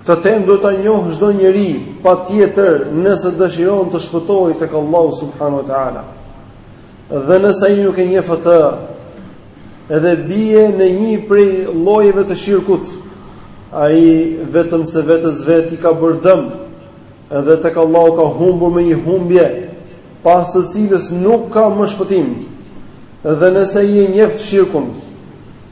Këtë temë duhet ta njohë çdo njeri, patjetër, nëse dëshiron të shpëtojë tek Allahu subhanahu wa taala. Dhe nëse ai nuk e njeh atë, dhe bie në një prej llojeve të shirkut, ai vetëm se vetes vet i ka bërë dëm, dhe tek Allahu ka humbur me një humbje, pas së cilës nuk ka më shpëtim. Dhe nëse ai e njeh shirkun,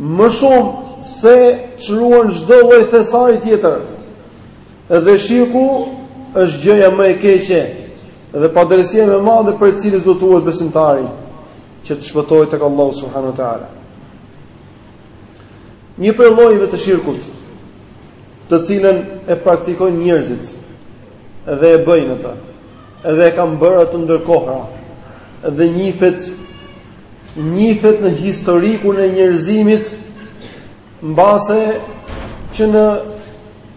Më shumë se ç'ruan çdo lloj thesari tjetër. Dhe shirku është gjëja më e keqe dhe padrejësia më e madhe prej të cilës do të ruhet besimtari që të shpëtojë tek Allahu subhanahu wa taala. Një prej llojeve të shirkut, të cilën e praktikojnë njerëzit dhe e bëjnë atë, dhe e kanë bërë atë ndër kohëra dhe njihet njihet në historikun e njerëzimit mbase që në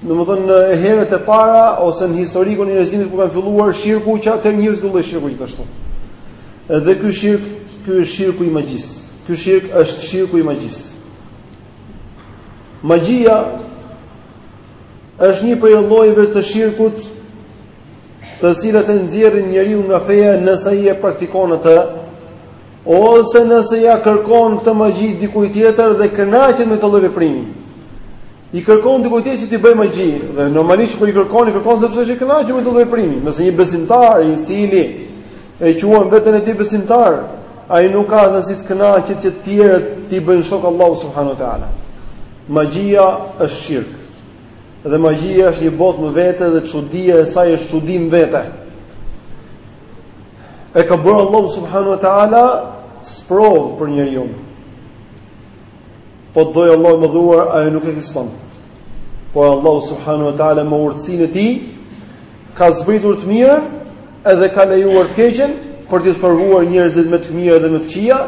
domethënë në herët e para ose në historikun e njerëzimit ku kanë filluar shirku që atëherë njihet ky lloj shirku gjithashtu. Edhe ky shirk, ky është shirku i magjisë. Ky shirk është shirku i magjisë. Magjia është një prej llojeve të shirkut të cilat e nxjerrin njeriu nga feja nëse ai e praktikon atë, ose nëse ia kërkon këtë magji dikujt tjetër dhe kënaqet me këtë lloj veprimi. I kërkon dikujt tjetër që t'i bëjë magji dhe normalisht kur i kërkon i kërkon sepse është i kënaqur me këtë lloj veprimi. Nëse një besimtar i cili e quan veten e tij besimtar, ai nuk ka se si të kënaqet që të tjerët t'i bëjnë shok Allahut subhanahu wa taala. Magjia është shirk. Dhe magjia është një botë më vete dhe çudia e saj është çudi më vete. E ka bërë Allahu subhanahu wa taala sprovë për njeriun. Po të dojë Allahu i madhëruar, ajo nuk ekziston. Por Allahu subhanahu wa taala me urtësinë e tij Ka zbritur të mirën edhe ka lejuar të keqen për t'i sprovuar njerëzit me të mirë dhe me të këqija.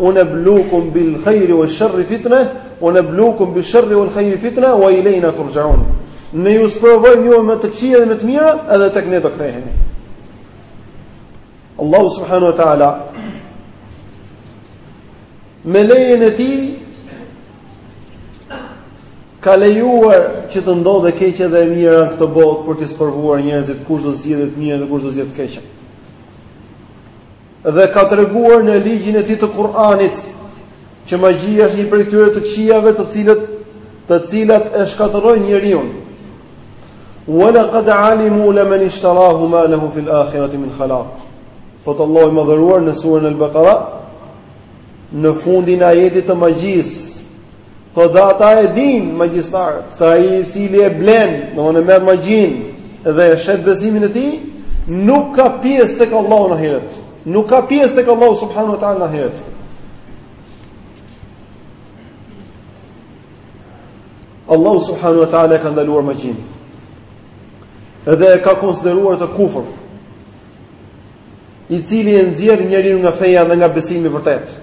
Wa nablukum bil khairi wa sharri fitna, wa nablukum bil sharri wal khairi fitna wa ilayna turja'un. Ne ju sprovojmë ju me të këqija dhe me të mira, edhe tek ne do ktheheni. Allahu subhanahu wa taala me lejen e tij ka lejuar që të ndodhë e keqja dhe e mira në këtë botë për t'i sprovuar njerëzit kush do zgjedhë të mirën dhe kush do zgjedhë të keqen. Dhe ka treguar në ligjin e tij të Kur'anit Që magjia është një prej atyre të këqijave të cilët të cilat e shkatërrojnë njeriun. Wa laqad alimu laman ishtarahu ma lahu fil akhirati min khalaq. Thotë Allahu i madhëruar në surën Al-Baqara në fundin e ajetit të magjisë. Thotë dhe ata e dinë magjistarët, se ai i cili e blen, domthonë merr magjinë dhe e shet besimin e tij, nuk ka pjesë tek Allahu në ahiret. Nuk ka pjesë tek Allahu subhanahu wa taala në ahiret. Allahu subhanahu wa taala ka ndaluar magjinë. Edhe e ka konsideruar atë kufër. I cili e nxjerr njeriun nga feja dhe nga besimi i vërtetë.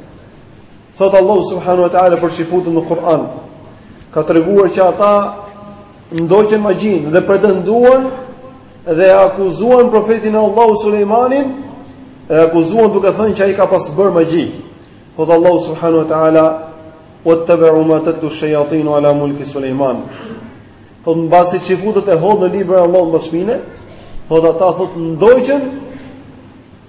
Thotë Allahu subhanahu wa taala për çifutët në Kur'an, ka treguar që ata ndoqën magjinë dhe pretenduan Dhe e akuzuan profetin e Allahut Sulejmanin, e akuzuan duke thënë që ai ka pas bërë magji. Thotë Allahu subhanahu wa taala wattabu ma tatlu shayatin ala mulki Sulejman. Thotë mbasi çifutët e hodhën librin e Allahut mbas shpine, thotë ata thotë ndoqën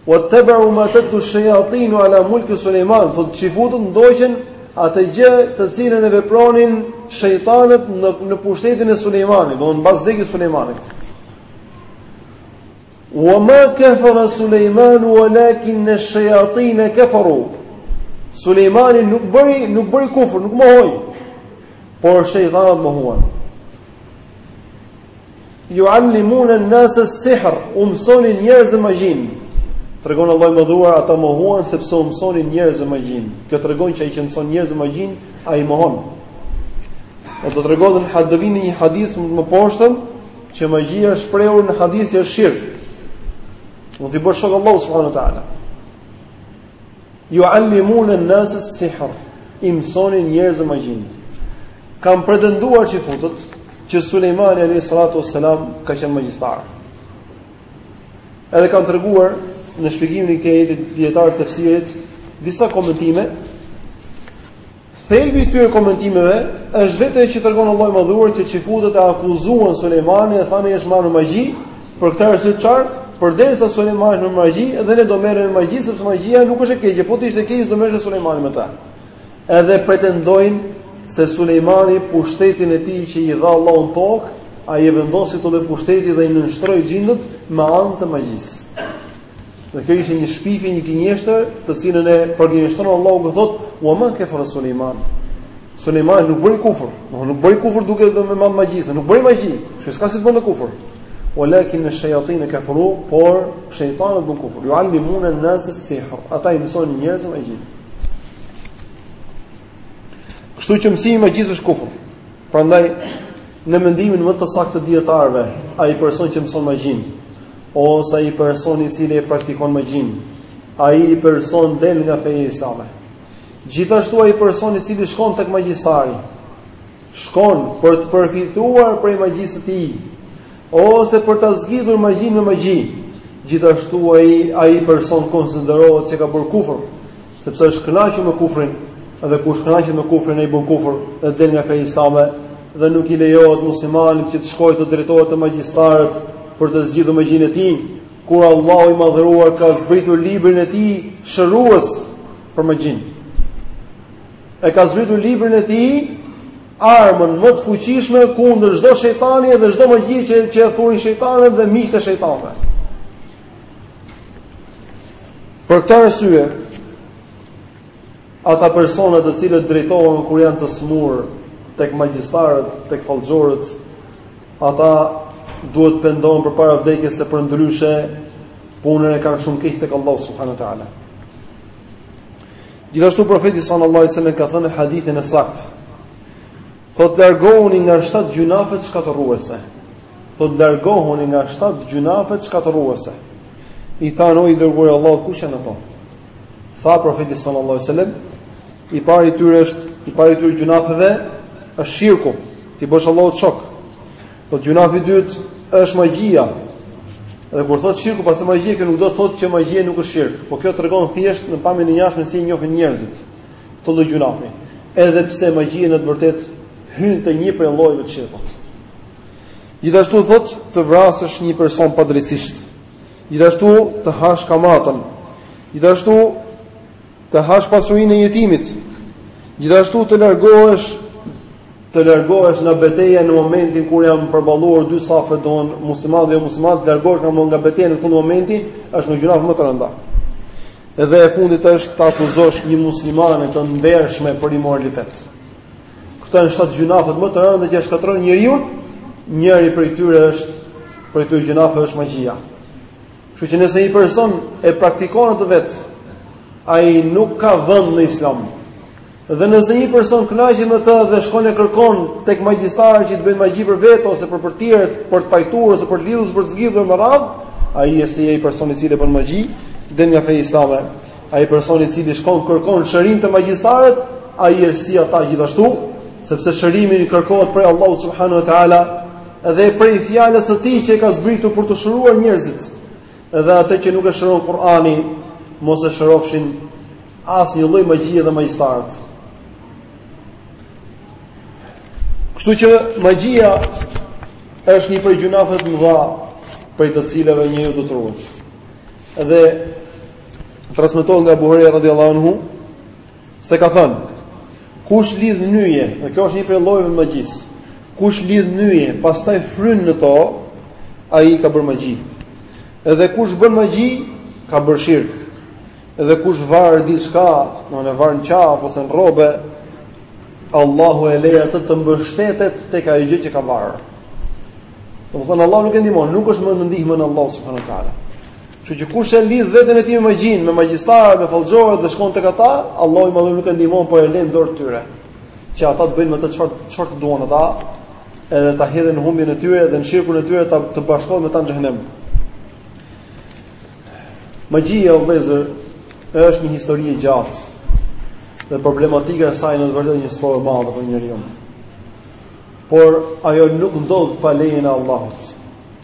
Wattabu ma tatlu shayatin ala mulki Sulejman, thotë çifutët ndoqën atë gjë të cilën e vepronin shejtanët në në pushtetin e Sulejmanit, domthonë mbas vdekjes së Sulejmanit. Wa ma kafara Sulejman walakin ash-shayatin kafaru. Sulejmani nuk bëri nuk bëri kufër, nuk mohoi. Por shejtanët mohuan. Yu'allimuna an-nasa as-sihr, u mësonin njerëzve magjinë. Tregon Allahu i madhëruar ata mohuan sepse u mësonin njerëzve magjinë. Kjo tregon që ai që mëson njerëzve magjinë, ai mohon. Do të tregohet në hadithin, një hadith më të poshtëm që magjia është shprehur në hadith që është shirk. Me i bërë shok Allahut subhanahu wa taala. Yu'allimuna an-nasa as-sihr, i mësonin njerëzve magjinë. Kanë pretenduar çifutët, që Sulejmani alejhi salatu wassalam ka qenë magjistar. Edhe kanë treguar në shpjegimin e këtij ajeti dijetarët e tefsirit disa komentime Thelbi i këtyre komentimeve është vetë ajo që tregon Allahu i Madhëruar që çifutët e akuzuan Sulejmanin e thanë është marrë me magji, për këtë arsye çfarë? Përderisa Sulejmani është me magji dhe ne do merrem me magji sepse magjia nuk është e keqe, po të ishte e keqe s'do merresh Sulejmani me ta. Edhe pretendojnë se Sulejmani pushtetin e tij që i dha Allahu në tokë, ai e vendosi atë pushtet dhe i nënshtroi xhindët me anë të magjisë. Dhe kjo ishte një shpifje, një gënjeshtër, të cilën e përgënjeshton Allahu që thotë: "Wa ma kafara Sulejman." Sulejman nuk bëri kufër, domethënë nuk bëri kufër duke u marrë me magjinë, nuk bëri magji, kështu s'ka si të bënte kufër. Walakin ash-shayatin kafaru, por shejtanët bën kufër. Yuallimun an-nas as-sihr. Ata i mësojnë njerëzve magji. Kështu që mësimi i magjisë është kufër. Prandaj në mendimin më të saktë të dietarëve, ai person që mëson magjinë, Ose ai person i cili e praktikon magjin, ai person del nga feja islame. Gjithashtu ai person i cili shkon tek magjistari, shkon për të përfituar prej magjisë së tij, ose për ta zgjidhur magjinë me magji. Gjithashtu ai ai person konsiderohet se ka bërë kufër, sepse është kënaqur me kufrin, dhe kush kënaqet me kufrin ai bën kufër dhe del nga feja islame dhe nuk i lejohet muslimanit që të shkojë të drejtohet te magjistarët për të zgjidhur magjinë e tij, kur Allahu i madhëruar ka zbritur librin e tij shërues për magjinë. E ka zbritur librin e tij armën më të fuqishme kundër çdo shejtani dhe çdo magji që që e thurin shejtanët dhe miqtë e shejtanëve. Për këtë arsye, ata persona të cilët drejtohen kur janë të smur tek magjistarët, tek fallxhorët, ata duhet të pendohen përpara vdekjes se përndryshe punën e kanë shumë keq tek Allahu subhanahu wa taala. Gjithashtu profeti sallallahu alajhi wasallam ka thënë hadithin e saktë. Thotë largohuni nga shtatë gjynafet shkatërruese. Thotë largohuni nga shtatë gjynafet shkatërruese. I thanë o i dërguari i Allahut kush janë ato? Tha profeti sallallahu alajhi wasallam, i pari i tyre është i pari i tyre gjynafeve është shirku, t'i bësh Allahut shok. Thotë gjynafi i dytë është magjia. Dhe kur thotë shirku pas magjia, kjo nuk do të thotë që magjia nuk është shirk, por kjo tregon thjesht në pamjen e jashtme si i njohin njerëzit. Këtë lloj gjynafi, edhe pse magjia në të vërtetë hyn te një prej llojeve të shirkut. Gjithashtu thot të vrasësh një person padrejtësisht. Gjithashtu të hash kamatën. Gjithashtu të hash pasurinë e jetimit. Gjithashtu të largohesh të largohesh nga beteja në momentin kur janë përballuar dy safe don musliman dhe jo musliman të largohesh nga nga beteja në këtë moment është nga gjynafet më të rënda. Edhe e fundit është të akuzosh një muslimane të ndershme për imoralitet. Këto janë shtat gjynafet më të rënda që e shkatërrojnë njeriun. Njëri prej tyre është prej këtyre gjynafeve është magjia. Kështu që nëse një person e praktikon atë vet, ai nuk ka vend në Islam. Dhe nëse një person kënaqet me të dhe shkon e kërkon tek magjistari që të bëjë magji për vete ose për për të tjerët, për të pajtuar ose për të lidhur, për të zgjidhur me radhë, ai është si ai person i cili bën magji, del nga feja islame. Ai person i cili shkon kërkon shërim te magjistarët, ai është si ata gjithashtu, sepse shërimi kërkohet prej Allahut subhanahu wa taala dhe prej fjalës së tij që ka zbritur për të shëruar njerëzit. Edhe atë që nuk e shëron Kur'ani, mos e shërofshin asnjë lloj magjie edhe magjistarët. Kështu që magjia është një prej gjynaheve të mëdha prej të cilave njeriu duhet të ruhet. Edhe transmitohet nga Buhari radhiyallahu anhu Se ka thënë, kush lidh nyje, dhe kjo është një prej llojeve të magjisë. Kush lidh nyje, pastaj fryn në to, ai ka bërë magji. Edhe kush bën magji, ka bërë shirk. Edhe kush varë diçka, domethënë e var në qafë ose në rrobe, Allahu e lë atë të mbështetet tek ajo gjë që ka varë. Domethënë, Allahu nuk e ndihmon, nuk është më në ndihmën e Allahut, subhanahu wa ta'ala. Kështu që kush e lidh veten e tij me magjinë, me magjistarët, me fallxhorët dhe shkon tek ata, Allahu i madhur nuk e ndihmon, por e lë në dorë të tyre. Që ata të bëjnë me të çfarë çfarë duan ata, edhe ta hedhin në humbjen e tyre dhe në shirkun e tyre ta të bashkohen me ta në xhehenem. Magjia, vëllezër, është një histori e gjatë dhe problematika e saj është në të vërtetë një sprovë e madhe për njeriu. Por ajo nuk ndodh pa lejen e Allahut.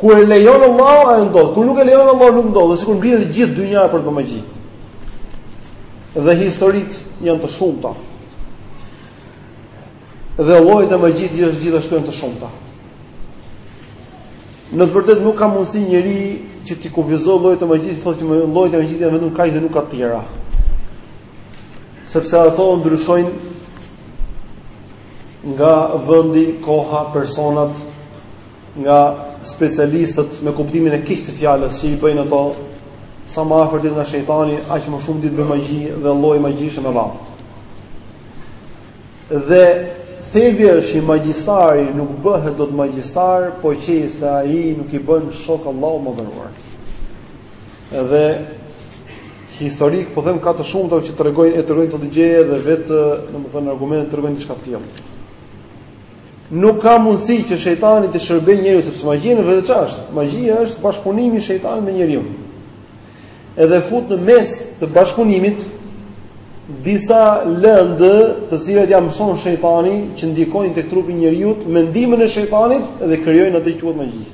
Kur e lejon Allahu ajo ndodh, kur nuk e lejon Allahu nuk ndodh, dhe sikur të mblidhet e gjithë dynjaja për të bërë magji. Dhe historitë janë të shumta. Dhe llojet e magjisë gjithashtu janë të shumta. Në të vërtetë nuk ka mundësi njeriu që t'i kufizojë llojet e magjisë, të thotë që llojet e magjisë janë vetëm kaq dhe nuk ka të tjera. Sepse ato ndryshojnë nga vendi, koha, personat, nga specialistët me kuptimin e keq të fjalës që i bëjnë ato sa më afër të jetë nga shejtani, aq më shumë di të bëjë magji dhe lloj magjish me radhë. Dhe thelbi është që magjistari nuk bëhet dot magjistar, po qe se ai nuk i bën shok Allahut të madhëruar. Dhe histori po them ka të shumta që tregojnë e tregojnë këtë gjë dhe vetë, domethënë argumentet tregojnë diçka të tillë. Nuk ka mundësi që shejtani t'i shërbejë njeriut sepse magjia në vete ç'është? Magjia është bashkëpunimi i shejtanit me njeriun. Edhe fut në mes të bashkëpunimit disa lëndë të cilat ja mëson shejtani që ndikojnë tek trupi i njeriut me ndihmën e shejtanit dhe krijojnë atë që quhet magji.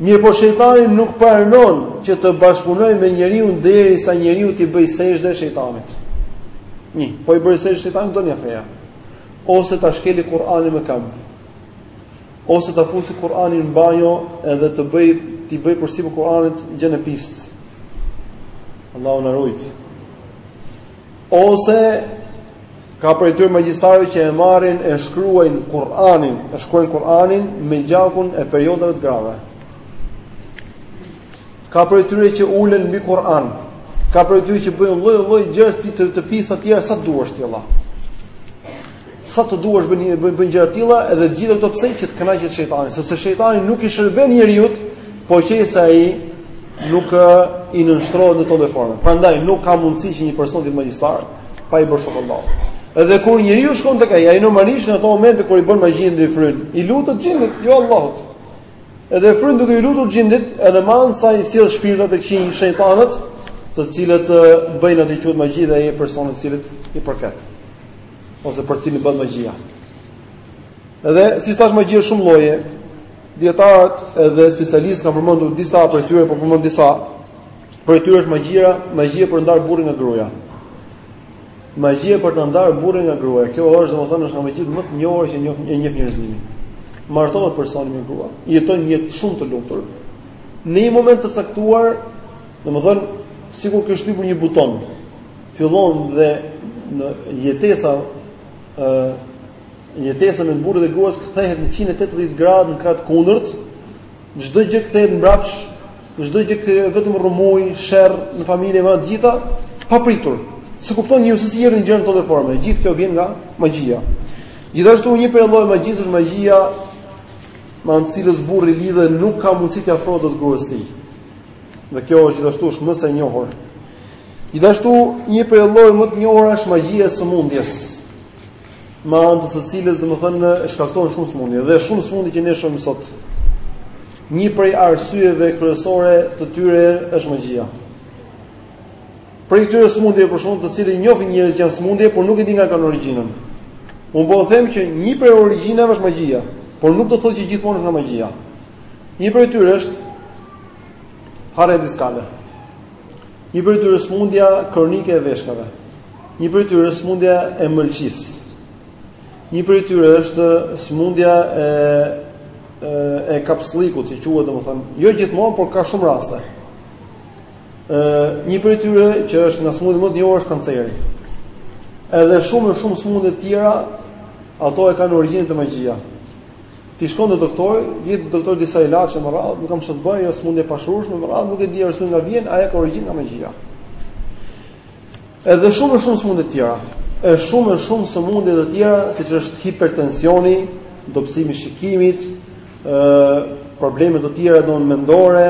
Mirëpo shejtani nuk pranon që të bashkëpunojë me njeriun derisa njeriu t'i bëjë sexhde shejtanit. Një, po i bëri sexhde shejtanit doli nga feja. Ose ta shkeli Kur'anin me këmbë. Ose ta fusi Kur'anin në banjo edhe të bëj t'i bëj përsipër Kur'anit gjënë e pistë. Allahu na rujt. Ose ka prej tyre magjistarëve që e marrin e shkruajnë Kur'anin, e shkruajnë Kur'anin me gjakun e periodave të grave. Ka prej tyre që ulen mbi Kur'an. Ka prej tyre që bëjnë lloj-lloj gjëra të të pista të tjera sa duash të tilla. Sa të duash bën bën bën gjëra të tilla dhe të gjitha këto pse që të kënaqet shejtani, sepse shejtani nuk i shërben njeriut, po qe se ai nuk i nënshtrohet në këtë formë. Prandaj nuk ka mundësi që një person të jetë magjistar pa i bërë shok Allahut. Edhe kur njeriu shkon tek ai, ai normalisht në ato momente kur i bën magjinë dhe fryn, i lutet xhinit, jo Allahut. Edhe fryn duke i lutur xhinit, edhe mandej sjell shpirtat e këqinj shejtanët, të cilët bëjnë atë që quhet magji dhe ai personit të cilit i përket. ose për cilin bëhet magjia. Edhe siç thash magjia është shumë lloje, dijetarët edhe specialistë kanë përmendur disa prej tyre, po përmend disa. Prej tyre është magjia, magjia për të ndar burrin nga gruaja. Magjia për të ndar burrin nga gruaja. Kjo është domethënë është nga magjitë më të njohura që njoh një njef njerëzimi. Martohet personi me grua, jeton një jetë shumë të lumtur. Në një moment të caktuar, domethënë sikur ke shtypur një buton, fillon dhe jetesa ë jetesa mes burrit dhe gruas kthehet në 180 gradë në krah të kundërt, çdo gjë kthehet mbrapsh, çdo gjë kthehet vetëm rrëmujë, sherr në familje me të gjitha, papritur. S'e kupton një se si erdhën gjërat në këto forma, e gjithë kjo vjen nga magjia. Gjithashtu një prej llojeve të magjisë është magjia me anë të cilës burri lidhet nuk ka mundësi t'i afrohet dot gruas së tij. Dhe kjo është gjithashtu është më se njohur. Gjithashtu një prej llojeve më të njohura është magjia e sëmundjes. Me anë të së cilës domethënë e shkakton shumë sëmundje dhe shumë sëmundje që ne shohim sot. Një prej arsyeve kryesore të tyre është magjia. Prej këtyre sëmundjeve për shkak se i njohin njerëzit që janë sëmundje, por nuk e dinë nga e kanë origjinën. Unë po them që një prej origjinave është magjia, por nuk do të thotë që gjithmonë është nga magjia. Një prej tyre është hernia diskale. Një prej tyre është smundja kronike e veshkave. Një prej tyre është smundja e mëlçisë. Një prej tyre është smundja e e kapsllikut, si quhet domethënë, jo gjithmonë, por ka shumë raste. Ë, një prej tyre që është nga smundjet më të njohura është kanceri. Edhe shumë e shumë smundje të tjera, ato e kanë origjinën te magjia. Ti shkon te doktori, vjen te doktori disa ilaçe me radhë, nuk kam çfarë të bëj, jo smundje e pashërushme me radhë, nuk e di arsye nga vjen, ajo ka origjinë nga magjia. Edhe shumë e shumë sëmundje të tjera. E shumë e shumë sëmundje të tjera, siç është hipertensioni, dobësimi i shikimit, ë probleme të tjera domethënë mendore,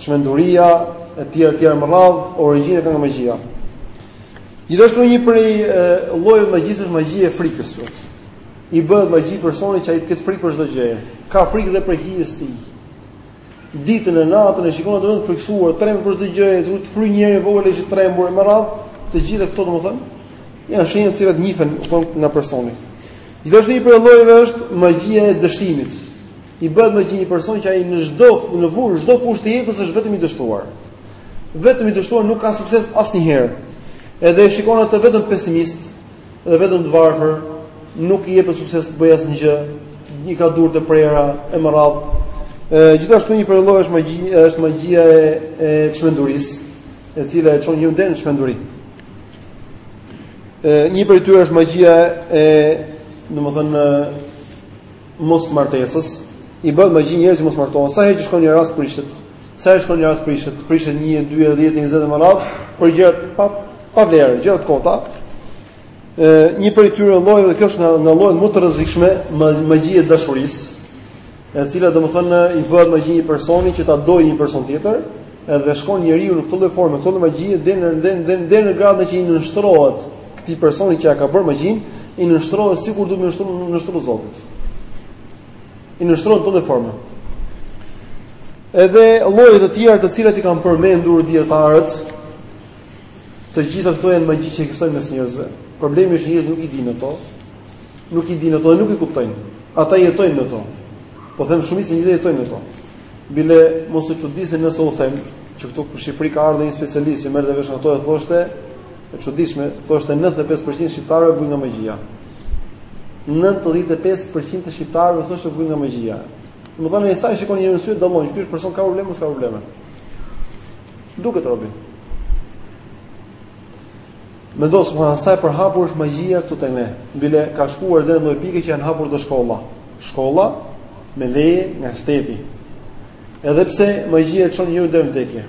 çmenduria e tjera të tjera me radh, origjinën ka nga magjia. Gjithashtu një prej llojeve magjisë është magjia e frikës. I bëhet magji personit që ai të ketë frikë për çdo gjë. Ka frikë dhe prej hijes së tij. Ditën e natën e shikon atë vetëm të frikësuar, trembet për çdo gjë, duhet të fryjë një erë e vogël që trembet e me radh, të gjitha këto domethënë janë shenja të cilat njihen domethënë nga personi. Gjithashtu një prej llojeve është magjia e dështimit. I bëhet magji një personi që ai në çdo në vur, çdo fush të jetës është vetëm i dështuar. Vetëm i dështuar nuk ka sukses asnjëherë. Edhe e shikon atë vetëm pesimist, Dhe vetëm të varfër nuk i jepet sukses të bëjë asnjë gjë, i ka duart e prera e me radh. Gjithashtu një prej llojeve është magjia, është magjia e, e çmendurisë, e cila e çon njeriun deri në çmenduri. Ë një prej tyre është magjia e, domethënë mos martesës, i bën magji njerëzve që mos martohen. Sa herë që shkon një rast prishet Sa herë shkon një rast prishet, prishet 1, 2, 10, 20 e me radhë, për gjëra pa pa vlerë, gjëra të kota. Ë një prej tyre llojeve dhe kjo është nga nga llojet më të rrezikshme, magjia e dashurisë, e cila domethënë i bëhet magji një personi që ta dojë një person tjetër, edhe shkon njeriu në këtë lloj forme, këtë lloj magjie deri në deri në deri në gradën që i nënshtrohet këtij personi që ja ka bërë magjinë, i nënshtrohet sikur duhet të nënshtrohet nënshtrohet Zotit. I nënshtrohet në këtë formë. Edhe lloje të tjera të cilat i kanë përmendur dijetarët, të gjitha këto janë magji që ekzistojnë mes njerëzve. Problemi është njerëzit nuk i dinë ato. Nuk i dinë ato dhe nuk i kuptojnë. Ata jetojnë me to. Po them shumica e njerëzve jetojnë me to. Bile mos u çudisni nëse u them që këtu në Shqipëri ka ardhur një specialist që merrte vesh ato e thoshte, E çuditshme, thoshte 95% e shqiptarëve vujn nga magjia. 95% të shqiptarëve thoshte vujn nga magjia. Domethënë ai sa e shikon njeriun në sy dallon, ky është person ka probleme ose s'ka probleme. Duket robi. Mendo domethënë, sa e përhapur është magjia këtu te ne. Bile ka shkuar deri në atë pikë që janë hapur dhe shkolla. Shkolla me leje nga shteti. Edhe pse magjia e çon njeriun deri në vdekje.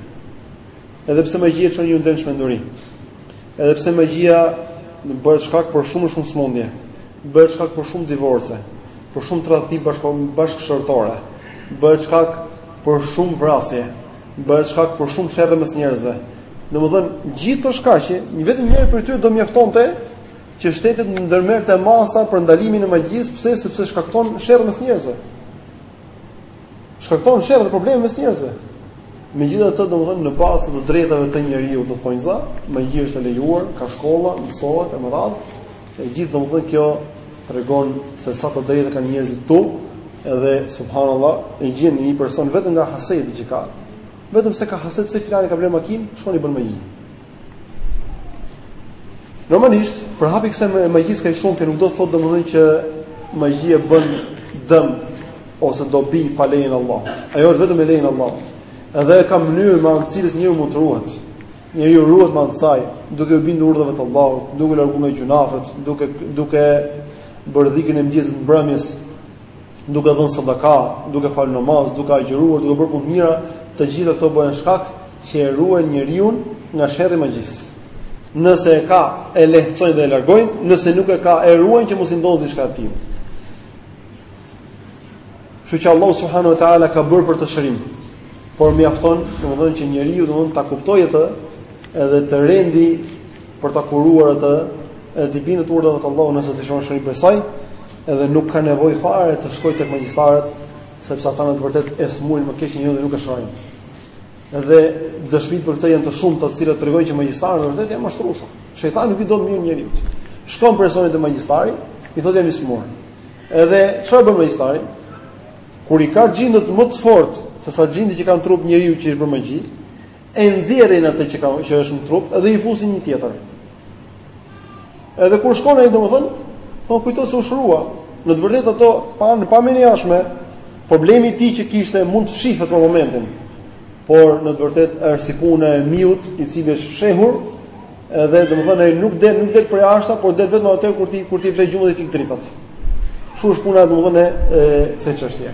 Edhe pse magjia çon njeriun në çmenduri. Edhe pse magjia bëhet shkak për shumë shumë sëmundje, bëhet shkak për shumë divorce, për shumë tradhti bashkëshortore, bëhet shkak për shumë vrasje, bëhet shkak për shumë sherre mes njerëzve. Domethënë, gjithë këto shkaqe, një vetëm njëri prej tyre do mjaftonte që shtetet ndërmerrte masa për ndalimin e magjisë, pse sepse shkakton sherre mes njerëzve. shkakton sherr dhe probleme mes njerëzve. Megjithatë, domethënë në bazë të të drejtave të njeriu, në thonjëza, magjia është e lejuar, ka shkolla, mësohet e më radh. E gjithë domethënë kjo tregon se sa të drejta kanë njerëzit këtu, edhe subhanallahu, e gjen një person vetëm nga hasedi që ka. Vetëm se ka haset se filani ka bler makinë, shkon i bën magji. Normalisht, përhapja e kësaj e magjisë ka shumë që nuk do të thotë domethënë që magjia bën dëm ose dobi pa lejen e Allahut. Ajo është vetëm me lejen e Allahut. Edhe ka mënyrë me anë të cilës njeriu mund të ruhet. Njeriu ruhet me anë të saj, duke iu bindur urdhave të Allahut, duke u larguar nga gjynahet, duke duke bërë dhikrin e mëngjesit mbrëmjes, duke dhënë sadaka, duke falë namaz, duke agjëruar, duke bërë punë mira, të gjitha këto bëhen shkak që e ruajnë njeriun nga sherri i magjisë. Nëse e ka, e lehtësojnë dhe e largojnë, nëse nuk e ka, e ruajnë që mos i ndodhë diçka të tillë. Kështu që Allah subhanahu wa taala ka bërë për të shërim. Por mjafton, domethënë që njeriu domethënë ta kuptojë atë edhe të rendi për ta kuruar atë, edhe të bindet urdhave të Allahut nëse dëshiron shërim prej saj, Edhe nuk ka nevojë fare të shkojë tek magjistarët, sepse ata në të vërtetë e smurin më keq njeriun dhe nuk e shërojnë. Dhe dëshmitë për këtë janë të shumta, të cilat tregojnë që magjistarët në vërtetë janë mashtruesa. Shejtani nuk i do të mirën njeriut. Shkon personi te magjistari, i thotë jam i smur. Edhe çfarë bën magjistari? Kur i ka xhindet më të fortë se sa xhindi që ka në trup njeriu që i është bërë magji, e nxjerrin atë që ka që është në trup dhe i fusin një tjetër. Edhe kur shkon ai domethën, po kujto se u shërua. Në të vërtetë ato pa në pamjen e jashtme, problemi i tij që kishte mund të shifet për momentin. Por në të vërtetë është si puna e miut, i cili është shehur, edhe domethën ai nuk del, nuk del për jashtë, por del vetëm atëherë kur ti kur ti fle gjumë dhe fik dritat. Kështu është puna domethën e kësaj çështjeje.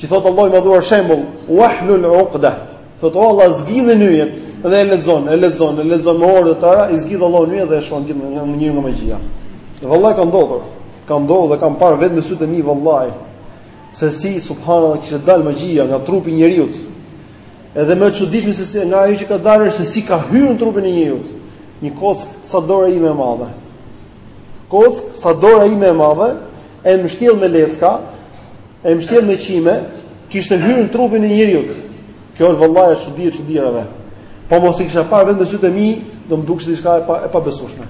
Që thotë Allahu i madhuar shembull, "Wahlul 'uqda", thotë o Allah zgjidhi nyjet dhe e lexon, e lexon, e lexon me orë të tëra, i zgjidh Allahu nyjet dhe e shëron njeriun nga magjia. Dhe vallahi ka ndodhur, ka ndodhur dhe kam parë vetë me sytë e mi vallahi se si subhanallahu kishte dal magjia nga trupi i njeriut. Edhe më e çuditshme se si nga ajo që ka dalë se si ka hyrë në trupin e njeriut. Një kockë sa dora ime e madhe. Kockë, sa dora ime e madhe, e mbështjellë me lecka, e mbështjellë me qime, kishte hyrë në trupin e njeriut. Kjo është vallahi çudia e çudirave. Po të mos i kisha parë vetë me sytë e mi, do më dukeshte diçka e, pa, e pabesueshme.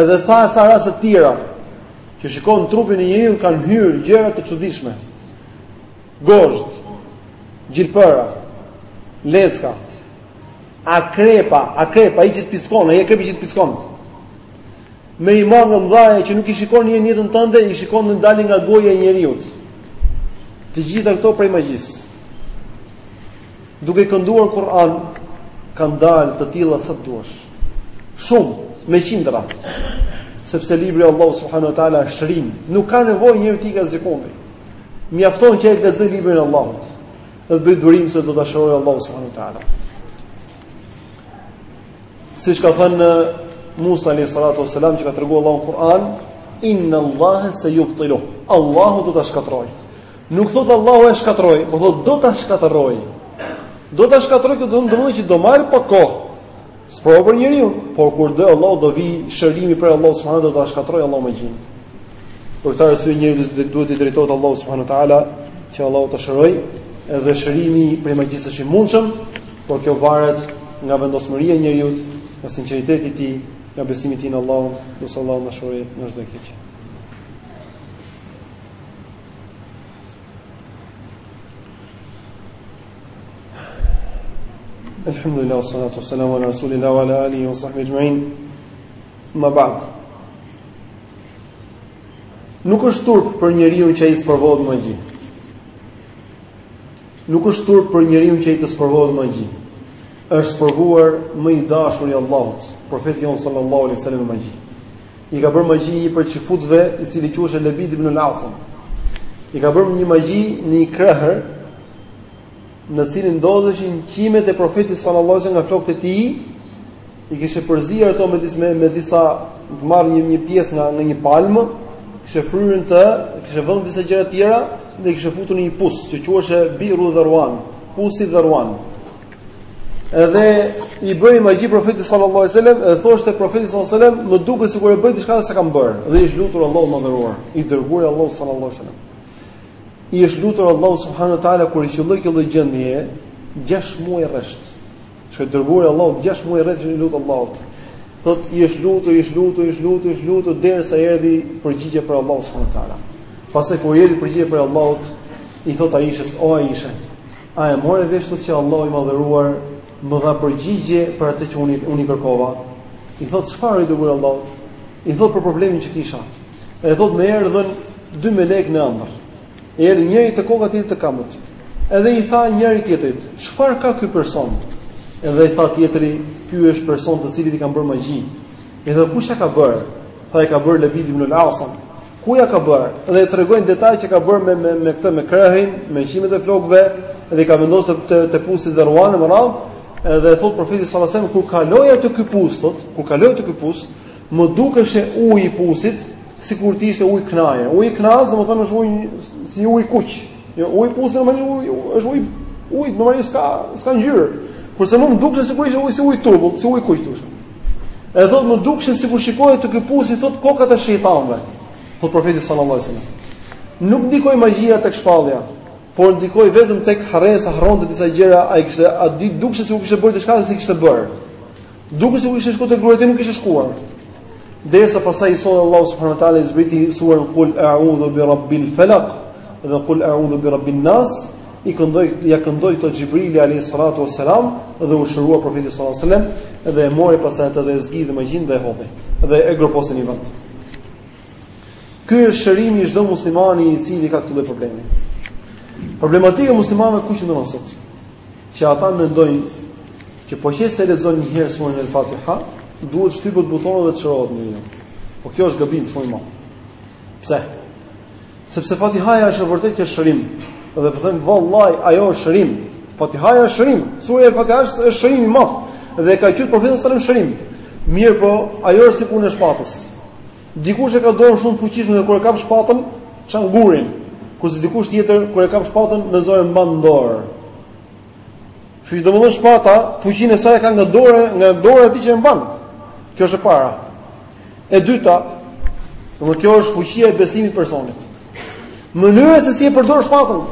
Edhe sa e sa raste të tjera, që shikon në trupin e njeriut, kanë hyrë gjëra të çuditshme. Gozhdë, gjilpëra, lecka, akrepa, akrepa, ai që të pickon, ai akrepi që të pickon. Merimanga të mëdhaja që nuk i shikon në jetën tënde, i shikon që dalin nga goja e njeriut. Të gjitha këto prej magjisë. Duke i kënduar Kur'an, kanë dalë të tilla sa të duash. Shumë, me qindra. Sepse libri i Allahut subhanahu wa ta'ala është shërim. Nuk ka nevojë njeriu të ikë asgjëkundi. Mjafton që ai të lexojë librin e Allahut dhe të bëjë durim se do ta shërojë Allahu subhanahu wa taala. Siç ka thënë Musa alayhi salatu wasalam që ka treguar Allahu në Kur'an, inna Allaha sayubtilu. Allahu do ta shkatërrojë. Nuk thotë Allahu e shkatërroi, por thotë do ta shkatërrojë. Do ta shkatërrojë që do të thotë që do marrë pak kohë. Sprovë për njeriun, por kur do Allahu do vijë shërimi prej Allahut subhanahu wa taala do ta shkatërrojë Allahu magjinë. Për këtë arsye njeriu duhet t'i drejtohet Allahut subhanahu wa taala që Allahu ta shërojë, edhe shërimi prej magjisë është i mundshëm, por kjo varet nga vendosmëria e njeriut, nga sinqeriteti i tij, nga besimi i tij në Allahun, që Allahu do ta shërojë nga çdo e keqe. Alhamdulillah, salatu, salamu ala rasulillah, ala alihi, wa sahbihi ajma'in, amma ba'd. Nuk është turp për njeriun që ai të sprovohet me magji. Nuk është turp për njeriun që ai të sprovohet me magji. Është sprovuar më i dashur i Allahut, profeti jonë sallallahu alaihi wasallam me magji. I ka bërë magji një prej çifutëve, i cili quhej Lebid ibn al-Asam. I ka bërë një magji në një krehër, në të cilin ndodheshin qimet e profetit sallallahu alajhi wasallam nga flokët e tij, i kishte përzier ato me disa me disa të marrë një një pjesë nga nga një palmë, kishte fryrë në të, kishte vënë disa gjëra të tjera dhe e kishte futur në një pus që quhej Biru Dharwan, pusi Dharwan. Edhe i bëri magji profetit sallallahu alajhi wasallam, e thoshte profeti sallallahu alajhi wasallam, më duket sikur e bëj diçka që s'e kam bërë. Dhe i është lutur Allahut të madhëruar, i dërguari i Allahut sallallahu alajhi wasallam. I është lutur Allahut subhanahu wa taala kur i qëlloi kjo lloj gjendjeje, 6 muaj rresht. I dërguari i Allahut 6 muaj rresht iu lut Allahut. Thot i është lutur, i është lutur, i është lutur, i është lutur derisa erdhi përgjigjja prej Allahut subhanahu wa taala. Pastaj kur erdhi përgjigjja prej Allahut, i thot Aishës, o Aishë, a e more vesh thot që Allahu i madhëruar më dha përgjigje për atë që unë i kërkova? I thot çfarë i dërguar i Allahut? I thot për problemin që kisha. E thot më erdhën dy melekë në ëndërr. Erdhi njëri te koka tjetri te këmbët. Edhe i tha njëri tjetrit, çfarë ka ky person? Edhe i tha tjetri, ky është person të cilit i kanë bërë magji. Edhe kush ia ka bërë? Tha e ka bërë Lebid ibn al-Asam. Ku ia ka bërë? Edhe i tregojnë detaje që e ka bërë me me me këtë me krehrin, me qimet e flokëve, edhe e ka vendosur te te, te pusi Dheruan me radhë. Edhe thot profeti sallallahu alajhi wasallam kur kaloja te ky pus, thot, kur kaloja te ky pus, Më dukeshe uji i pusit sikur të ishte ujë knaje. Uji i knas, domethënë është ujë si ujë i kuq. Jo, uji i pusit normalisht uji është ujë ujë normalisht s'ka s'ka ngjyrë. Kurse më dukeshe sikur ishte ujë si ujë turbull, si ujë i kuq thotë. E thotë më dukeshe sikur shikoja te ky pusi thotë kokat e shejtanëve. Po profeti sallallahu alajhi wasallam. Nuk ndikoi magjia tek shpallja, por ndikoi vetëm tek harresa, harronte disa gjëra, ai kishte atij i dukeshe sikur kishte bërë diçka s'e kishte bërë. Dukej sikur kishte shkuar te gruaja e tij nuk kishte shkuar. Derisa pastaj i solli Allahu subhanahu wa taala zbriti surën Kul a'udhu bi rabbil falaq dhe Kul a'udhu bi rabbin nas, i këndoi ia këndoi këto Xhibrili alayhi salatu wassalam dhe u shërua profeti sallallahu alaihi wasallam dhe e mori pastaj atë dhe e zgjidhi magjinë dhe e hoqi dhe e groposi në një vend. Ky është shërimi i çdo muslimani i cili ka këtë lloj problemi. Problematika e muslimanëve ku qëndron sot? që ata mendojnë që po qe se lexon një herë surën El Fatiha, duhet shtypet butoni dhe të shërohet menjëherë. Po kjo është gabim shumë i madh. Pse? Sepse Fatihaja është e vërtetë që është shërim. Dhe po them vallahi, ajo është shërim. Fatihaja është shërim. Sura El Fatiha është shërim i madh dhe e ka quajt profeti sallallahu alajhi wasallam shërim. Mirëpo, ajo është si puna e shpatës. Dikush e ka dorën shumë të fuqishme dhe kur e kap shpatën, çan gurin. Kurse dikush tjetër kur e kap shpatën me zor e mban në dorë. Kështu që domethënë shpata, fuqinë e saj e ka nga dora, nga dora e atij që e mban. Kjo është e para. E dyta, domethënë kjo është fuqia e besimit të personit. Mënyra se si e përdor shpatën.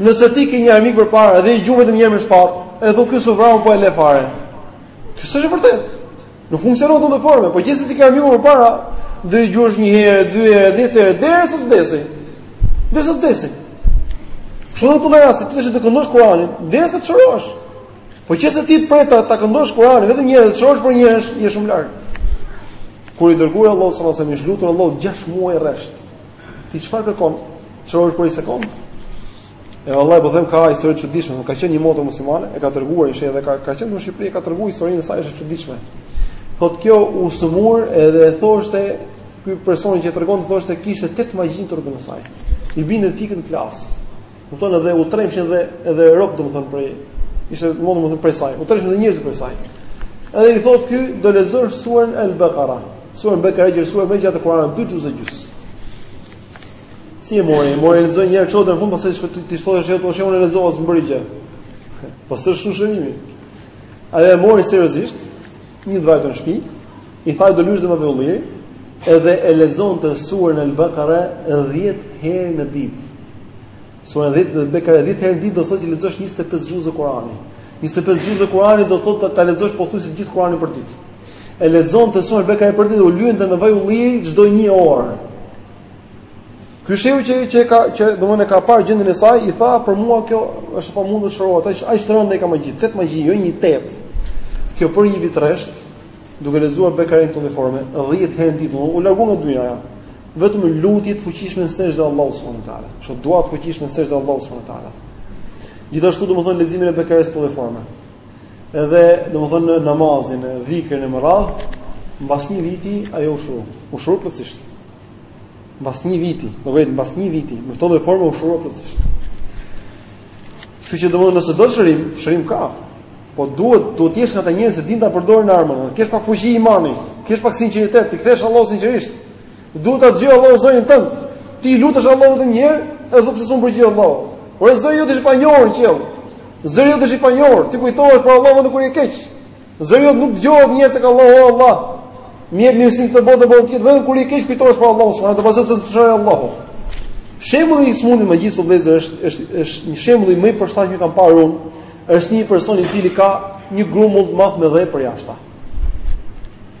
Nëse ti ke një armik përpara dhe i gjuan vetëm një herë me shpatë, e thua ky s'u vra po e lë fare. Kjo s'është e vërtetë. Nuk funksionon në këtë formë, po qe se ti ke armikun përpara, do i gjuash një herë, dy herë, dhjetë herë deri sa të vdesin. Deri sa të vdesin. Kështu do të bësh edhe ti të këndosh Kur'anin, deri sa të shërohesh. Po qe se ti pret ta këndosh Kur'anin vetëm një herë të shërohesh për një herë, je shumë larg. Kur i dërguari i Allahut sallallahu alaihi wasallam, i është lutur Allahut 6 muaj rresht. Ti çfarë kërkon? Të shërohesh për një sekond? E vallai po them ka histori të çuditshme, ka qenë një motër muslimane, e ka treguar një sheh edhe ka ka qenë në Shqipëri, ka treguar historinë e saj është e çuditshme. Thotë kjo u sëmur edhe e thoshte ky person që tregon thoshte kishte tetë magji në trupin e saj. I binte të fikët në klas. Kupton edhe u tremshin edhe edhe rob domethënë prej ishte mund domethënë prej saj. U tremshin edhe njerëzit prej saj. Edhe i thotë ky do lexosh surën Al-Baqara. Surën Al-Baqara që është sura më e gjatë e Kuranit, dy xhuze e gjys. Si e mori? E mori e lexoi një herë e çoi deri në fund, pastaj shkoi t'i, t'i thoshte ajo, thoshte unë e lexova s'më bëri gjë. Po s'është kështu shërimi. Ajo e mori seriozisht, ndejti vajza në shtëpi, i tha do lyhesh dhe me vaj ulliri, edhe e lexonte surën Al-Baqara 10 herë në ditë. Suren 10 el Bekare 10 herë në ditë do të thotë që të lexosh 25 xhuzë Kurani. 25 xhuzë Kurani do të thotë ta lexosh pothuajse gjithë Kuranin për ditë. E lexonte suren Bekare për ditë, u lyente me vaj ulliri çdo 1 orë. Ky shehu që që ka që domthonë ka parë gjendjen e saj, i tha për mua kjo është e pamundur të shërohet. Ai ai shton ajo ka magji, tet magji, jo një tet. Kjo për një vit rresht, duke lexuar Bekaren në këtë formë 10 herë në ditë, u largu nga dynjaja. Vetëm lutje të fuqishme në sexhde Allahu subhanahu wa taala. Kështu dua të fuqishme në sexhde Allahu subhanahu wa taala. Gjithashtu domethënë leximin e Bekares në këtë formë. Edhe domethënë në namazin, në dhikrin e me radhë, mbas një viti ajo u shëru. U shëru plotësisht. Mbas një viti, domethënë mbas një viti, me këtë formë u shëru plotësisht. Kështu që domethënë nëse do shërim, shërim ka. Po duhet, duhet të jesh nga ata njerëz që dinë ta përdorin armën, të kesh pak fuqi imani, të kesh pak sinqeritet, t'i kthehesh Allahut sinqerisht. Duhet ta dëgjojë Allahu zërin tënd. Ti i lutesh Allahut një herë, e thua pse s'm'u përgjigj Allahu. Por zëri jot është i panjohur në qiell. Zëri jot është i panjohur, ti kujtohesh për Allahun veç kur je keq. Zëri jot nuk dëgjohet asnjëherë tek Allahu, o Allah. Mirë, mirësinë te bota,, bota tjetër, vetëm kur je keq kujtohesh për Allahun, subhanallahu e pastaj do të të shërojë Allahu. Shembulli i sëmundjes së magjisë vëllezër është është është një shembull i më i përshtatshëm që kam parë unë Është një person i cili ka një grumull të madh me dhe përjashta.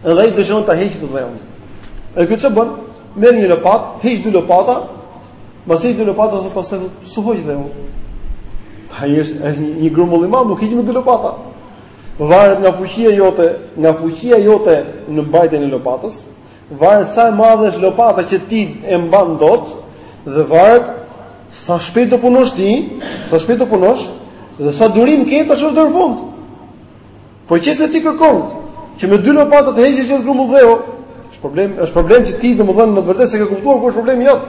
Edhe ai dëshiron ta heqë atë dheun. E ky çfarë bën? Merr një lopatë, heq dy lopata, pasi heq dy lopata thotë pse s'u hoq dheu. Ai është është një, një grumull i madh, nuk hiqet me dy lopata. Varet nga fuqia jote, nga fuqia jote në mbajtjen e lopatës, Varet sa e madhe është lopata që ti e mban dot dhe varet sa shpejt do punosh ti, sa shpejt do punosh dhe sa durim ke tash është deri në fund. Po që se ti kërkon që me dy lopata të heqësh gjithë grumbullin dheu, jo, është problem, është problem që ti domethënë në vërtetë s'e ke kuptuar ku është problemi jot.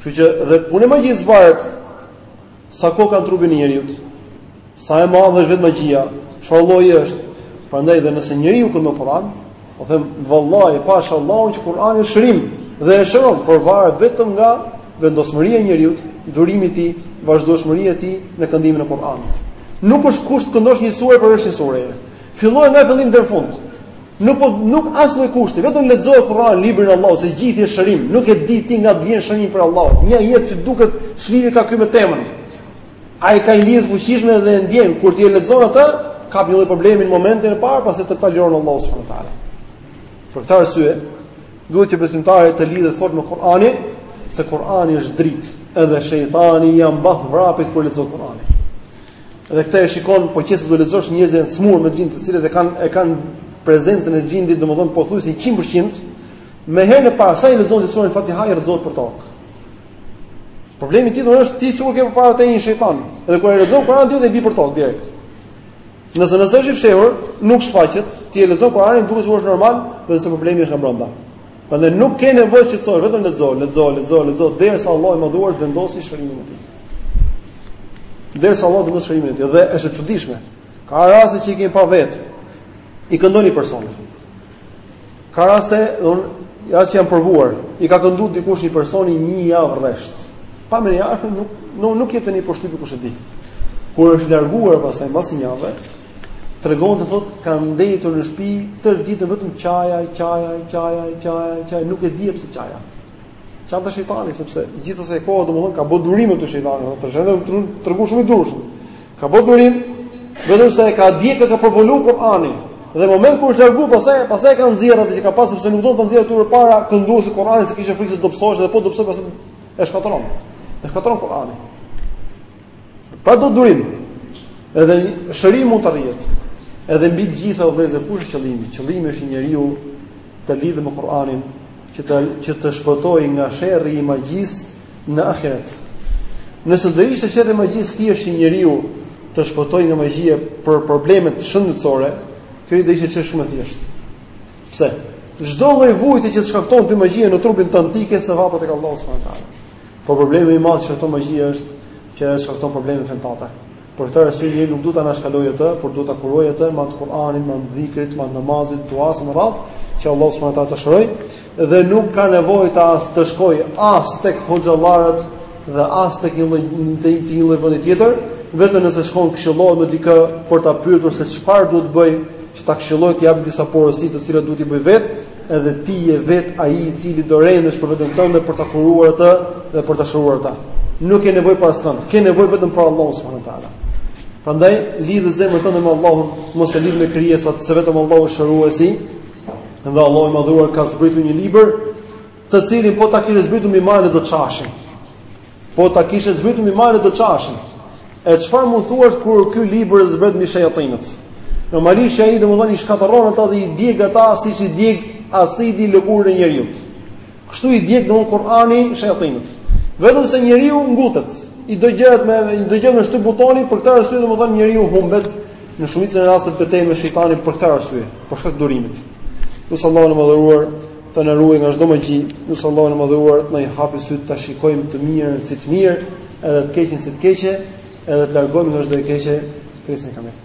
Kështu që dhe puna e magjisë varet Sa kohë ka në trupin e njeriut? Sa e madhe është vetë magjia? Çfarë lloji është? Prandaj dhe nëse njeriu këndon Kur'an, u them vallahi pash Allahun që Kur'ani është shërim dhe e shëron, por varet vetëm nga vendosmëria e njeriu, durimi i tij, vazhdueshmëria e tij në këndimin e Kur'anit. Nuk është kusht të këndosh një sure poresh një sure. Filloje nga fillimi deri në fund. Nuk po nuk as në kushte, vetëm lexoje Kur'anin, librin e Allahut, se gjithë është shërim. Nuk e di ti nga të vjen shërimi prej Allahut. Një ajet që duket ç'lidhje ka ky me temën. Ai ka një lidhje fuqishme dhe e ndjen kur ti e lexon atë, ka një lloj problemi në momentin e parë, pastaj ta liron Allahu subhanahu wa taala. Për këtë arsye, duhet që besimtari të lidhet fort me Kur'anin, se Kur'ani është dritë, edhe shejtani ia mbath vrapit kur lexohet Kur'ani. Dhe këtë e shikon po qe se do lexosh njerëz të smurë me xhin të cilët e kanë e kanë prezencën e xhinit, domethënë pothuajse 100%, me herën e parë sa i lexon ti suren Fatiha ai rrëzohet për tokë. Problemi tjetër është ti sikur ke përpara teje një shejtan, edhe kur e lexon Kur'anin ti do ta bi për tokë direkt. Nëse nëse është i fshehur, nuk shfaqet, ti e lexon Kur'anin duke qenë normal, por se problemi është nga brenda. Prandaj nuk ke nevojë që të thuash vetëm lexo, lexo, lexo, lexo derisa Allahu i madhëruar të vendosë shërimin e tij. Derisa Allahu të vendosë shërimin e tij dhe është e çuditshme. Ka raste që i kemi pa vetë. I këndon një personi. Ka raste, domethënë, që janë provuar, i ka kënduar dikush një personi një javë rresht. Pamja jashtë nuk nuk nuk jepte një përshtypje kush e di. Kur është larguar pastaj mbas një javë, Tregonte thotë kam ndejtur në shtëpi tërë ditën vetëm qaja, qaja, qaja, qaja, qaja, nuk e di pse qaja. Qante shejtani sepse gjithë asaj kohe domethënë ka bërë durim aty shejtani, domethënë është tregu shumë i durushëm. Ka bërë durim vetëm se e ka djeg, e ka përvëlu Kur'ani. Dhe në moment kur është largu, pastaj pastaj e ka nxjerrë atë që ka pasur sepse nuk donte ta nxjerrë atë përpara kënduesit të Kur'anit se kishte frikë se dobësohesh dhe po u dobësove pastaj e shkatërron. E shkatërron Kur'ani. Pra do durim. Edhe shërimi mund të arrihet. Edhe mbi të gjitha vëllezër kush është qëllimi? Qëllimi është njeriu të lidhet me Kur'anin, që të që të shpëtojë nga sherri i magjisë në ahiret. Nëse do ishte sherri i magjisë thjesht që njeriu të shpëtojë nga magjia për problemet shëndetësore, kjo do ishte çështje shumë e thjeshtë. Pse? Çdo lloj vujtje që të shkakton ty magjia në trupin tënd ti i ke sevape te Allahu subhanahu wa taala. Por problemi i madh që shkakton magjia është që ajo shkakton probleme fetare. Për këtë arsye njeriu nuk duhet ta anashkalojë atë, por duhet ta kurojë atë me anë të Kur'anit, me anë të dhikrit, me anë të namazit, duasë e me radhë, që Allah subhanahu wa taala ta shërojë dhe nuk ka nevojë as të shkojë as tek hoxhallarët dhe as tek ndonjë lloj vendi tjetër, vetëm nëse shkon këshillohet me dikë për ta pyetur se çfarë duhet të bëjë Ta këshillojë të japë disa porosi të cilat duhet t'i bëj vetë, edhe ti je vetë ai i cili do rendësh për veten tënde për ta kuruar atë dhe për ta shëruar atë. Nuk ke nevojë për askënd, ke nevojë vetëm për Allahun subhanahu teala. Prandaj lidh zemrën tënde me Allahun, mos e lidh me krijesat, se vetëm Allahu është shëruesi. Dhe Allahu i madhëruar ka zbritur një libër, të cilin po ta kishte zbritur mbi malet do të çashin. Po ta kishte zbritur mbi male do të çashin. E çfarë mund thuash kur ky libër zbret mbi shejatinët? Normalisht që ai domethënë i shkatërron ata dhe i djeg ata siç i djeg acidi lëkurën e njeriut. Kështu i djeg domethënë Kur'ani shejatinët. Vetëm se njeriu ngutet, e do gjërat me një shtypje butoni për këtë arsye domethënë njeriu humbet në shumicën e rasteve betejën me shejtanin për këtë arsye, për shkak të durimit. Lus Allahun e madhëruar Të na ruajë nga çdo magji, lus Allahun e madhëruar të na i hapë sytë ta shikojmë të mirën si të mirë, edhe të keqen si të keqe, edhe të na largojë nga çdo e keqe, presin kamet.